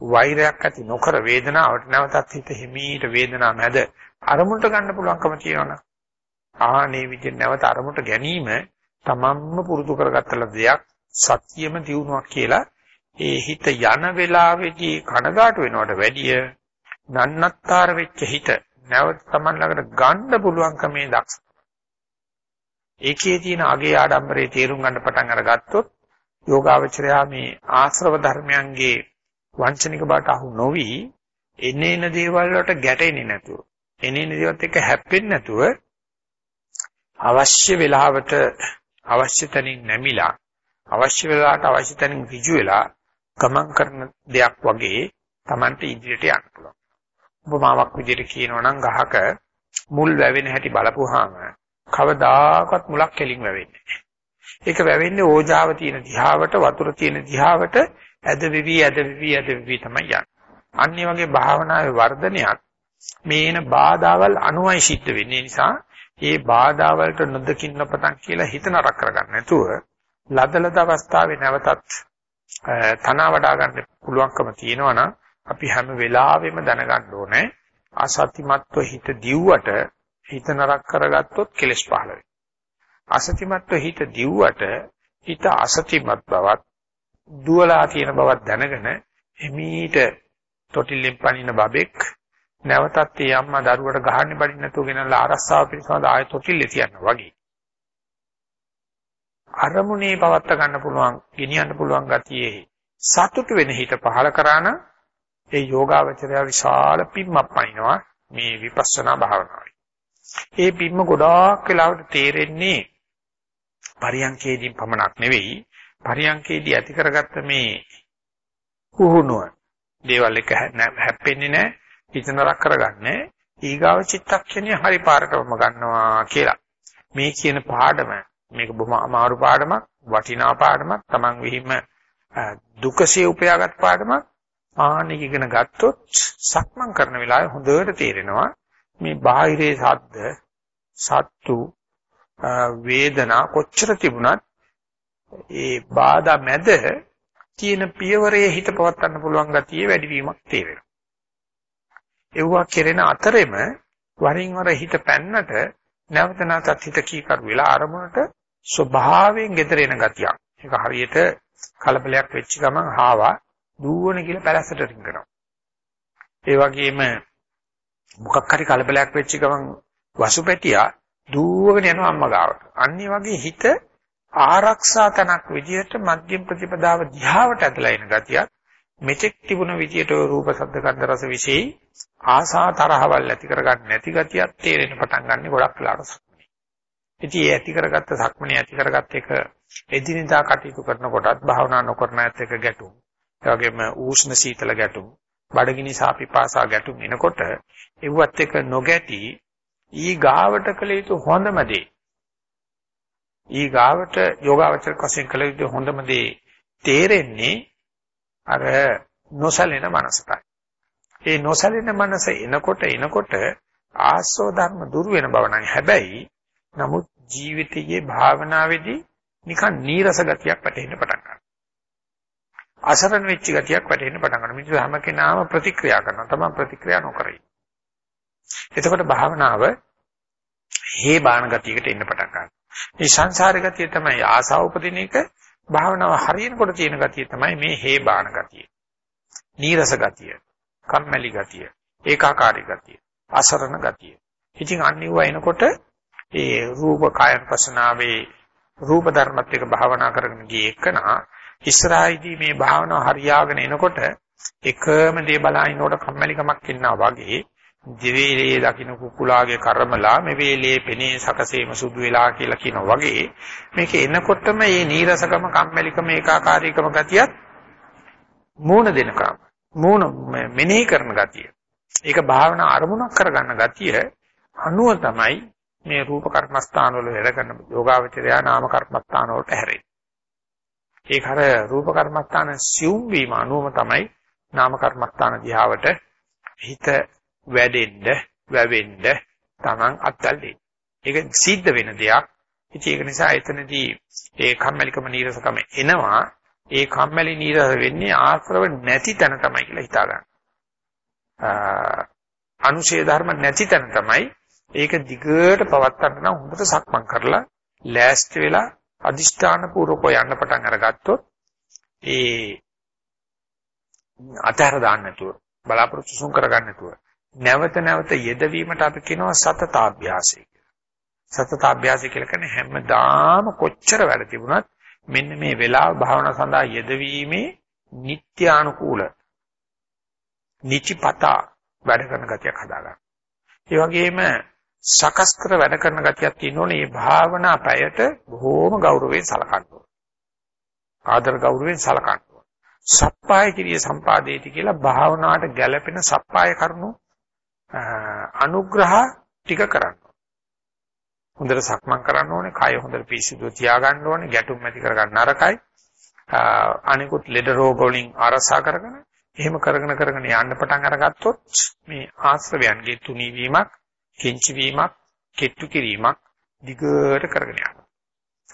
වෛරයක් ඇති නොකර වේදනාවට නැවතත් හිත හිමීට වේදනාව මැද අරමුණට ගන්න පුළුවන්කම තියෙනවනේ. ආනේ විදිහට නැවත අරමුණට ගැනීම තමන්ම පුරුදු කරගත්තල දෙයක් සත්‍යම දියුණුවක් කියලා ඒ හිත යන වෙලාවේදී කනගාටු වෙනවට වැඩිය නන්නත්තර වෙච්ච හිත නැවත තමන් ළඟට ගන්න පුළුවන්කමේ දක්ෂ. ඒකේ තියෙන අගේ ආඩම්බරේ තේරුම් ගන්න පටන් අරගත්තොත් යෝගාවචරයා මේ ආශ්‍රව ධර්මයන්ගේ වංචනික බාට අහු නොවි එනේන දේවල් වලට ගැටෙන්නේ නැතුව එනේන දේවල්ත් එක්ක හැප්පෙන්නේ නැතුව අවශ්‍ය වෙලාවට අවශ්‍ය තැනින් නැමිලා අවශ්‍ය වෙලාවට අවශ්‍ය තැනින් ඍජු වෙලා ගමන් කරන දෙයක් වගේ Tamante ඉදිරියට යන්න පුළුවන්. උපමාවක් විදිහට කියනවා නම් ගහක මුල් වැවෙන හැටි බලපුවාම කවදාකවත් මුලක් කෙලින් වැවෙන්නේ නැහැ. ඒක වැවෙන්නේ ඕජාව තියෙන දිහාවට වතුර තියෙන දිහාවට ඇද විවි ඇද විවි ඇද විවි තමයි යන්නේ. අනිත් වගේ භාවනාවේ වර්ධනයක් මේන බාධාවල් අනුවයි සිද්ධ වෙන්නේ නිසා ඒ බාධා වලට නොදකින්න පතන් කියලා හිත නරක කරගන්න නැතුව ලදලද අවස්ථාවේ නැවතත් තනවා වඩා ගන්න පුළුවන්කම තියෙනවා නම් අපි හැම වෙලාවෙම දැනගන්න ඕනේ අසත්‍යමත්ව හිත දිව්වට හිත නරක කරගත්තොත් කෙලස් පහළ වෙනවා. අසත්‍යමත්ව හිත දිව්වට හිත අසත්‍යමත් බවත් දුවලා තියෙන බවක් දැනගෙන එමීට තොටිල්ලෙන් පනින බබෙක් නැවතත් ඒ අම්මා දරුවට ගහන්නේ බඩින් නැතුව ගෙනල්ලා ආරස්සාව පිළිසඳ ආයෙ තොටිල්ලේ තියනවා වගේ. අරමුණේ පවත්ත ගන්න පුළුවන්, ගෙනියන්න පුළුවන් ගතියේ සතුට වෙන හිත පහල කරා නම් ඒ යෝගාවචරය විශාල පිම්මක් පනිනවා මේ විපස්සනා භාවනාවේ. ඒ පිම්ම ගොඩාක් වෙලාවට තේරෙන්නේ පරියන්කේදී පමණක් නෙවෙයි පරියන්කේදී ඇති කරගත්ත මේ කුහුණුව දේවල් එක හැප්පෙන්නේ නැහැ හිත නරක කරගන්නේ ඊගාව චිත්තක්ෂණය හරි පාරටම ගන්නවා කියලා. මේ කියන පාඩම මේක බොහොම අමාරු පාඩමක්, වටිනා පාඩමක්, Taman විහිම දුකසේ උපයාගත් පාඩමක්. ආනික ඉගෙන ගත්තොත් සක්මන් කරන වෙලාවේ හොඳට තේරෙනවා මේ බාහිරේ ශබ්ද, සත්තු, වේදනා කොච්චර තිබුණත් ඒ බාධා මැද තියෙන පියවරේ හිත පවත්වන්න පුළුවන් ගතිය වැඩිවීමක් තේරෙනවා. එවුවා කෙරෙන අතරෙම වරින් වර හිත පැන්නට නැවත නැවතත් හිත කීකරු වෙලා අරමුණට ස්වභාවයෙන් gedere එන ගතියක්. ඒක හරියට කලබලයක් වෙච්ච ගමන් හාවා දුවන කියලා පැලැස්සට රිංගනවා. ඒ වගේම මොකක් හරි කලබලයක් වෙච්ච ගමන් වසුපැටියා දුවගෙන යනවා අම්මා ගාවට. අන්නේ වගේ හිත ආරක්ෂා තනක් විදියට මධ්‍යම ප්‍රතිපදාව දිහාවට ඇදලා එන ගතියක් මෙතෙක් තිබුණ විදියට රූප ශබ්ද ගන්ධ රස විශේෂ ආසා තරහවල් ඇති කරගන්න නැති ගතියක් තේරෙන්න පටන් ගන්න ගොඩක් වෙලාවට සක්මනේ. ඉතින් ඒ ඇති කරගත්ත සක්මනේ ඇති කරගත්ත එක එදිනෙදා කටයුතු කරනකොටත් භාවනා නොකරන ඇත්ත එක ගැටුම්. ඒ වගේම ඌෂ්ණ සීතල ගැටුම්, බඩගිනි සාපිපාසා ගැටුම් එනකොට ඒවත් එක නොගැටි ඊ ගාවට කළ යුතු හොඳම දේ. ඊ ගාවට යෝගාවචර වශයෙන් කළ යුතු හොඳම දේ තේරෙන්නේ අර නොසලෙන මනසටයි. ඒ නොසලෙන මනස එනකොට එනකොට ආස්ව ධර්ම දුර වෙන බව නම් හැබැයි නමුත් ජීවිතයේ භාවනාවේදී නිකන් නීරස ගතියක් වැටෙන්න පටන් ගන්නවා. අසරණ වෙච්ච ගතියක් වැටෙන්න පටන් ගන්නවා. මිනිස්සු හැම කෙනාම ප්‍රතික්‍රියා කරනවා. තමයි ප්‍රතික්‍රියා නොකරයි. එතකොට භාවනාව හේ බාන ගතියකට එන්න පටන් ගන්නවා. මේ සංසාර ගතිය තමයි ආසාව උපදින එක. භාවනාව හරියනකොට තියෙන ගතිය තමයි මේ හේ බාන ගතිය. නීරස ගතිය, කම්මැලි ගතිය, ඒකාකාරී ගතිය, අසරණ ගතිය. ඉතින් අනිව එනකොට ඒ රූප කායන පසනාවේ රූප ධර්මත් එක්ක භාවනා කරගෙන ගියේ එකනා ඉස්සරහයිදී මේ භාවනාව හරියාගෙන එනකොට එකම දේ බලාිනකොට කම්මැලිකමක් එනවා වගේ දිවේලේ දකින්න කුකුලාගේ කර්මලා මේ වේලේ පෙනේ සකසේම සුදු වෙලා කියලා කියනවා වගේ මේක එනකොටම මේ නීරසකම කම්මැලිකම ඒකාකාරීකම ගතියත් මූණ දෙනකම් මූණ මෙනෙහි කරන ගතිය. ඒක භාවනා අරමුණක් කරගන්න ගතිය අනුව තමයි මේ රූප කර්මස්ථාන වල වැඩ කරන යෝගාවචරයා නාම කර්මස්ථාන වලට හැරෙන්නේ. ඒක අර රූප කර්මස්ථාන සිව් වීම අනුවම තමයි නාම කර්මස්ථාන දිහාවට හිත වැඩෙන්න, වැවෙන්න Taman අත්දල්ලේ. ඒක සිද්ධ වෙන දෙයක්. ඉතින් ඒක නිසා එතනදී ඒ කම්මැලිකම නීරසකම එනවා. ඒ කම්මැලි නීරස වෙන්නේ ආශ්‍රව නැති තැන තමයි කියලා හිතා ගන්න. අනුශේ ධර්ම නැති තැන තමයි ඒක දිගට පවත්වන්න නම් හොඳට සක්මන් කරලා ලෑස්ති වෙලා අදිෂ්ඨාන පූර්වකව යන්න පටන් අරගත්තොත් ඒ අතහැර දාන්න නැතුව බලාපොරොත්තු සුන් කරගන්න නැතුව නැවත නැවත යෙදවීමට අපි කියනවා සතතාභ්‍යාසය කියලා. සතතාභ්‍යාසය කියලා කියන්නේ හැමදාම කොච්චර වැඩ තිබුණත් මෙන්න මේ වෙලාව භාවනා සඳහා යෙදවීමේ නිත්‍යානුකූල නිචිපතා වැඩ කරන ගතියක් හදාගන්න. ඒ වගේම සකස් කර වැඩ කරන ගතියක් තියෙනෝනේ මේ භාවනා පැයට බොහෝම ගෞරවයෙන් සලකන්න ඕනේ. ආදර ගෞරවයෙන් සලකන්න ඕනේ. සප්පාය කිරිය සම්පාදේති කියලා භාවනාවට ගැළපෙන සප්පාය කරුණු අනුග්‍රහ ටික කරන්න. හොඳට සක්මන් කරන්න ඕනේ, කය හොඳට පිරිසිදුව තියාගන්න ඕනේ, ගැටුම් ඇති කරගන්න නරකයි. අනිකුත් ලෙඩ රෝග වලින් ආරසා කරගෙන එහෙම කරගෙන කරගෙන යන්න පටන් අරගත්තොත් මේ ආශ්‍රවයන්ගේ තුනී වීමක්, කිංචි වීමක්, කෙට්ටු කිරීමක් දිගට කරගෙන යනවා.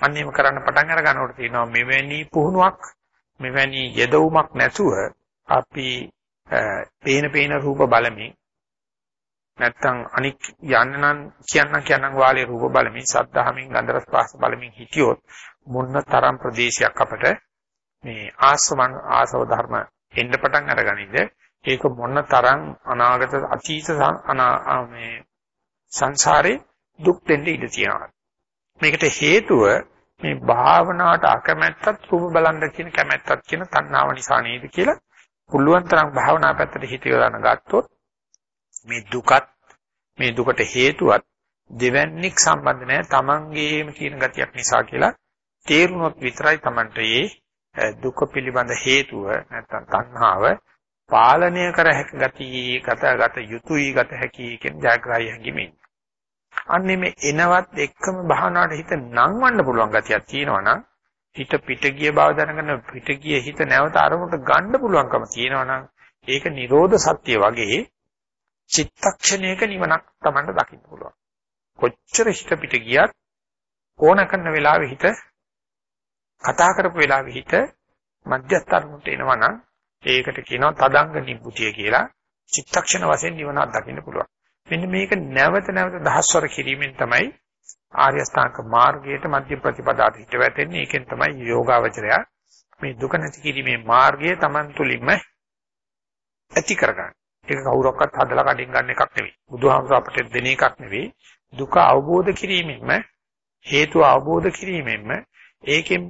අන්න එහෙම කරන්න පටන් අර ගන්නකොට තියෙනවා මෙවැනි පුහුණුවක්, මෙවැනි යෙදවුමක් නැතුව අපි පේන පේන රූප බලමින් නැත්තම් අනික් යන්න නම් කියන්න කියන්න වාලේ රූප බලමින් සද්ධාමින් ගන්ධ රස පහස බලමින් හිටියොත් මොන්න තරම් ප්‍රදේශයක් අපට මේ ආසවන් ආසව ධර්ම එන්න පටන් අරගනින්ද? ඒක මොන්න තරම් අනාගත අතීත මේ සංසාරේ දුක් දෙන්න ඉඩ තියෙනවා මේකට හේතුව මේ භාවනාවට අකමැත්තත් රූප බලන්න කියන කැමැත්තත් කියන තණ්හාව නිසා නේද කියලා පුළුවන් තරම් භාවනා පැත්තට හිත යොදන්න ගත්තොත් මේ දුකත් මේ දුකට හේතුවත් දෙවන්නේක් සම්බන්ධ නැහැ. තමන්ගේම තියෙන ගතියක් නිසා කියලා තේරුනොත් විතරයි තමන්ට මේ දුක පිළිබඳ හේතුව නැත්තම් තණ්හාව පාලනය කර හැකි ගතිය ගතගත යුතුයි ගත හැකි කියන ජාග්‍රහය හැඟීමෙන්. අන්නේ මේ එනවත් එක්කම භාවනාවට හිත නංවන්න පුළුවන් ගතියක් තියෙනවා නම් හිත පිට ගිය බව දැනගෙන පිට ගිය හිත නැවත අරමුණට ගන්න පුළුවන්කම තියෙනවා නම් ඒක නිරෝධ සත්‍ය වගේ චිත්තක්ෂණයක නිවනක් Tamanට දකින්න පුළුවන්. කොච්චර හිත පිට ගියත් ඕන කරන වෙලාවෙ හිත කතා කරපු වෙලාවෙ හිත මධ්‍යස්තරමුට එනවනම් ඒකට කියනවා තදංග නිබ්බුතිය කියලා. චිත්තක්ෂණ වශයෙන් නිවනක් දකින්න පුළුවන්. මෙන්න මේක නැවත නැවත දහස්වර කිරීමෙන් තමයි ආර්ය අෂ්ටාංග මාර්ගයට මධ්‍ය ප්‍රතිපදාට හිට වැටෙන්නේ. ඒකෙන් තමයි යෝගාවචරය මේ දුක නැති කිරීමේ මාර්ගය Taman තුලින්ම ඇති කරගන්නේ. ඒක කවුරක්වත් හදලා කඩින් ගන්න එකක් නෙවෙයි. බුදුහාමුදුර අපිට දෙන එකක් නෙවෙයි. දුක අවබෝධ කිරීමෙන්ම හේතු අවබෝධ කිරීමෙන්ම ඒකෙන්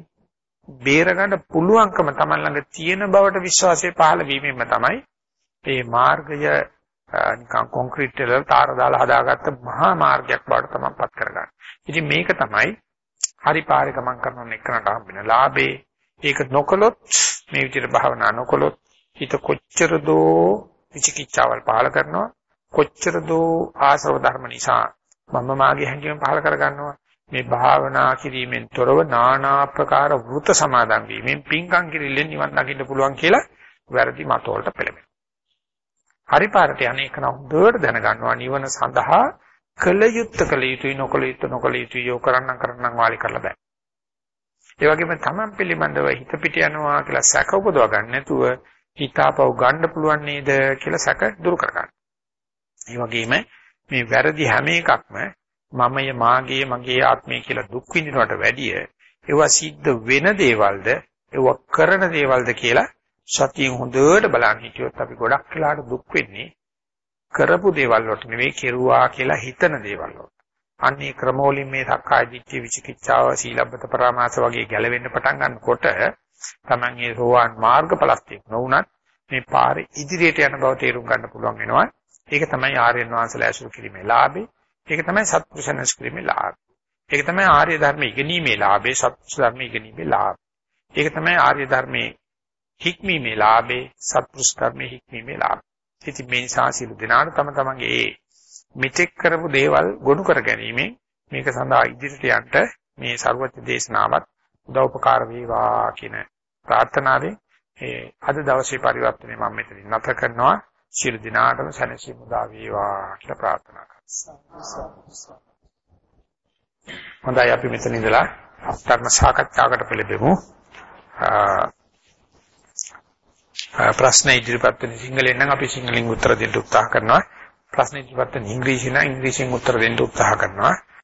බේරගන්න පුළුවන්කම Taman ළඟ තියෙන බවට විශ්වාසය පහළ වීමෙන්ම තමයි මේ මාර්ගය නිකන් කොන්ක්‍රීට් වල තාර දාලා හදාගත්ත මහා මාර්ගයක් බවට තමයි පත් කරගන්නේ. ඉතින් මේක තමයි හරි පාරේ ගමන් කරන එකනට හම්බෙන ලාභේ. ඒක නොකළොත් මේ විදිහට භාවනා නොකළොත් හිත කොච්චර දෝ විචිකිච්ඡාවල් පහල කරනවා කොච්චර දෝ ආශ්‍රව ධර්ම නිසා මම මාගේ හැඟීම් පහල කරගන්නවා මේ භාවනා කිරීමෙන් තොරව নানা ආකාර වෘත සමාදන් වීමෙන් පිංකම් කිරිල්ලෙන් නිවන් දකින්න පුළුවන් කියලා වැරදි මතවලට පෙළඹෙනවා. හරි පාරට යන්නේ කන හොඳට දැනගන්නවා නිවන සඳහා කල යුත්තේ කල යුතුයි නොකල යුත්තේ නොකල යුතුයි යෝ කරන්නම් කරන්නම් වාලි කරලා බෑ. ඒ වගේම තමන් පිළිබඳව හිත පිට යනවා කියලා සැක උපදව ගන්න නැතුව හිතාපව ගන්න පුළුවන් නේද කියලා සැක දුරු කරගන්න. ඒ වගේම මේ වැරදි හැම එකක්ම මමය මාගේ මගේ ආත්මය කියලා දුක් විඳිනවට වැඩිය ඒවා සිද්ධ වෙන දේවල්ද ඒවා කරන දේවල්ද කියලා සතියෙන් හොඳට බලන්න හිටියොත් අපි ගොඩක් වෙලාට දුක් වෙන්නේ කරපු දේවල් වලට නෙවෙයි කෙරුවා කියලා හිතන දේවල් වලට. අන්නේ ක්‍රමෝලින් මේ සක්කාය දිට්ඨි විචිකිච්ඡාව සීලබ්බත පරාමාස වගේ ගැලවෙන්න පටන් ගන්නකොට Taman ඒ සෝවාන් මාර්ගඵලස්තික් නොවුනත් මේ පාරේ ඉදිරියට යන බව තේරුම් ගන්න පුළුවන් වෙනවා. ඒක තමයි ආර්යයන් වහන්සේලා ඇසුරු කිරීමේ ලාභේ. ඒක තමයි සත්පුරුෂයන්ස් කිරීමේ ලාභය. ඒක තමයි ආර්ය ධර්ම ඉගෙනීමේ ලාභේ, සත්පුරුෂ ධර්ම ඉගෙනීමේ ලාභය. ඒක තමයි ආර්ය ධර්මයේ හික්මීමේ ලාභේ, සත්පුරුෂ ධර්මයේ හික්මීමේ ලාභය. ඉතින් මේ නිසා සිළු දිනාට තම තමන්ගේ ඒ මිත්‍යක් කරපු දේවල් ගොනු කර ගැනීමෙන් මේක සඳහා ඉදිරියට යන්න මේ ਸਰවඥ දේශනාවත් උදව්පකාර වේවා කියන ප්‍රාර්ථනාවෙන් ඒ අද දවසේ පරිවර්තනය මම මෙතනින් නැත කරනවා ශිරු දිනාටම සැනසීම උදා වේවා කියලා ප්‍රාර්ථනා කරනවා. හොඳයි අපි මෙතන ඉඳලා ධර්ම සාකච්ඡාවකට පෙළඹෙමු. ප්‍රශ්න ඉදිරිපත් වෙන සිංහලෙන් නම් අපි සිංහලෙන් උත්තර දෙන්න උත්සාහ කරනවා. ප්‍රශ්න ඉදිරිපත් වෙන ඉංග්‍රීසි නම් ඉංග්‍රීසියෙන් උත්තර දෙන්න උත්සාහ කරනවා.